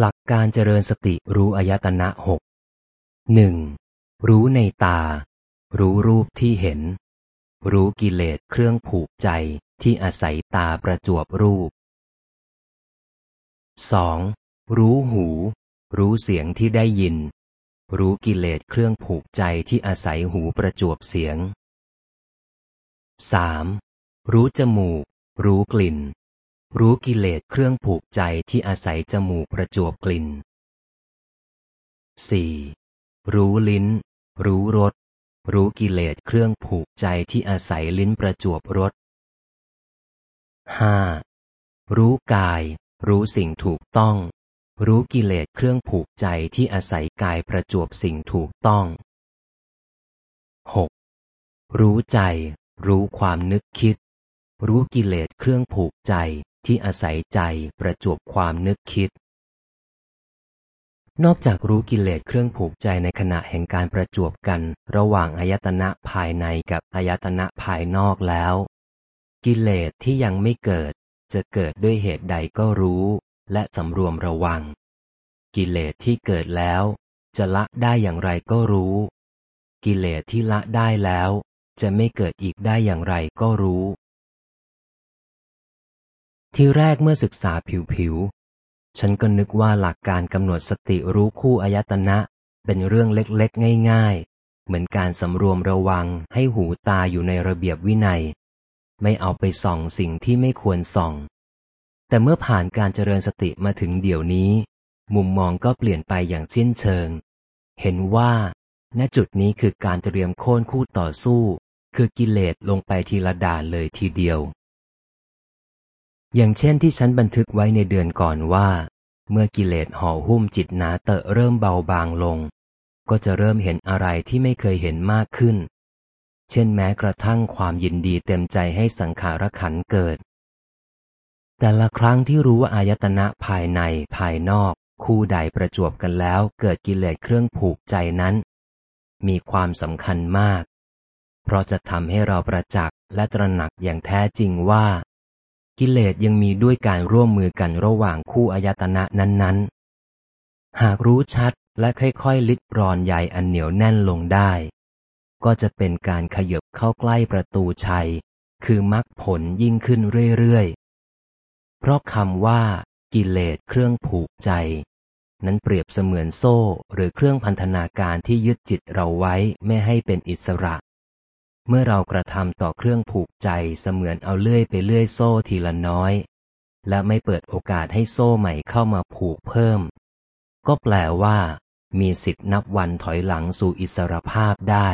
หลักการเจริญสติรู้อายตนะหกหนึ่งรู้ในตา รู้รูปที่เห็น รู้กิเลสเครื่องผูกใจที่อาศัยตาประจวบรูปสองรู้หู รู้เสียงที่ได้ยิน รู้กิเลสเครื่องผูกใจที่อาศัยหูประจวบเสียงสามรู้จมูก รู้กลิ่น รู้กิเลสเครื่องผูกใจที่อาศัยจมูกประจวบกลิ่นสี่รู้ลิ้น รู้รส รู้กิเลสเครื่องผูกใจที่อาศัยลิ้นประจวบรสห้ารู้กาย รู้สิ่งถูกต้อง รู้กิเลสเครื่องผูกใจที่อาศัยกายประจวบสิ่งถูกต้องหกรู้ใจ รู้ความนึกคิด รู้กิเลสเครื่องผูกใจที่อาศัยใจประจวบความนึกคิด นอกจากรู้กิเลสเครื่องผูกใจในขณะแห่งการประจวบกัน ระหว่างอายตนะภายในกับอายตนะภายนอกแล้ว กิเลสที่ยังไม่เกิด จะเกิดด้วยเหตุใดก็รู้ และสำรวมระวัง กิเลสที่เกิดแล้ว จะละได้อย่างไรก็รู้ กิเลสที่ละได้แล้ว จะไม่เกิดอีกได้อย่างไรก็รู้ ที่แรกเมื่อศึกษาผิวๆ ฉันก็นึกว่าหลักการกำหนดสติรู้คู่อายตนะ เป็นเรื่องเล็กๆ ง่ายๆ เหมือนการสำรวมระวังให้หูตาอยู่ในระเบียบวินัย ไม่เอาไปส่องสิ่งที่ไม่ควรส่อง แต่เมื่อผ่านการเจริญสติมาถึงเดี๋ยวนี้ มุมมองก็เปลี่ยนไปอย่างสิ้นเชิง เห็นว่า ณจุดนี้คือการเตรียมโค่นคู่ต่อสู้ คือกิเลสลงไปทีละด่านเลยทีเดียว อย่างเช่นที่ฉันบันทึกไว้ในเดือนก่อนว่า เมื่อกิเลสห่อหุ้มจิตหนาเตอะเริ่มเบาบางลง ก็จะเริ่มเห็นอะไรที่ไม่เคยเห็นมากขึ้น เช่นแม้กระทั่งความยินดีเต็มใจให้สังขารขันเกิด แต่ละครั้งที่รู้ว่าอายตนะภายในภายนอก คู่ใดประจวบกันแล้วเกิดกิเลสเครื่องผูกใจนั้น มีความสำคัญมาก เพราะจะทำให้เราประจักษ์และตระหนักอย่างแท้จริงว่า กิเลสยังมีด้วยการร่วมมือกันระหว่างคู่อายตนะนั้นๆ หากรู้ชัดและค่อยๆ ลิดรอนใยอันเหนียวแน่นลงได้ ก็จะเป็นการขยบเข้าใกล้ประตูชัย คือมรรคผลยิ่งขึ้นเรื่อยๆ เพราะคำว่า กิเลสเครื่องผูกใจ นั้นเปรียบเสมือนโซ่หรือเครื่องพันธนาการที่ยึดจิตเราไว้ไม่ให้เป็นอิสระ เมื่อเรากระทำต่อเครื่องผูกใจเสมือนเอาเลื่อยไปเลื่อยโซ่ทีละน้อย และไม่เปิดโอกาสให้โซ่ใหม่เข้ามาผูกเพิ่ม ก็แปลว่า มีสิทธินับวันถอยหลังสู่อิสรภาพได้